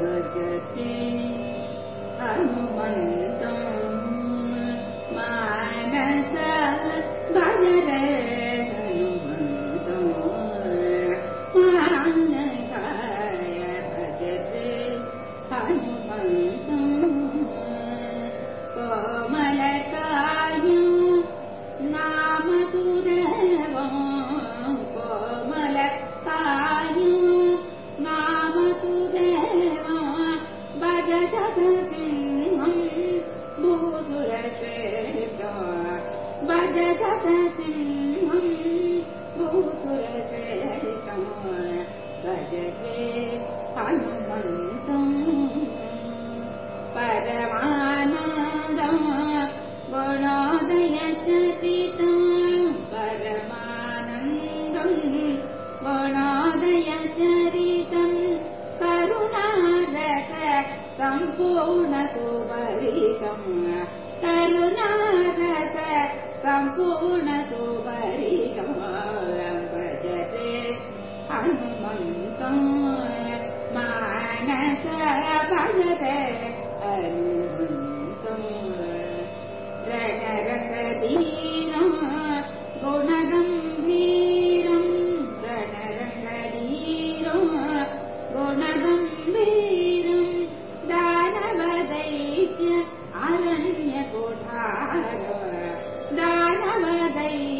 भजते हनुमन्तम् भजतसिंहम् भूसुरश्रेष्ठा भजते हनुमन्तम् परमानन्दम् गुणोदय चरितम् परमानन्दम् गुणोदय चरितम् सम्पूर्ण सुपरितम् भजते हनुमन्तम् मानस भजते रणरङ्गधीरम्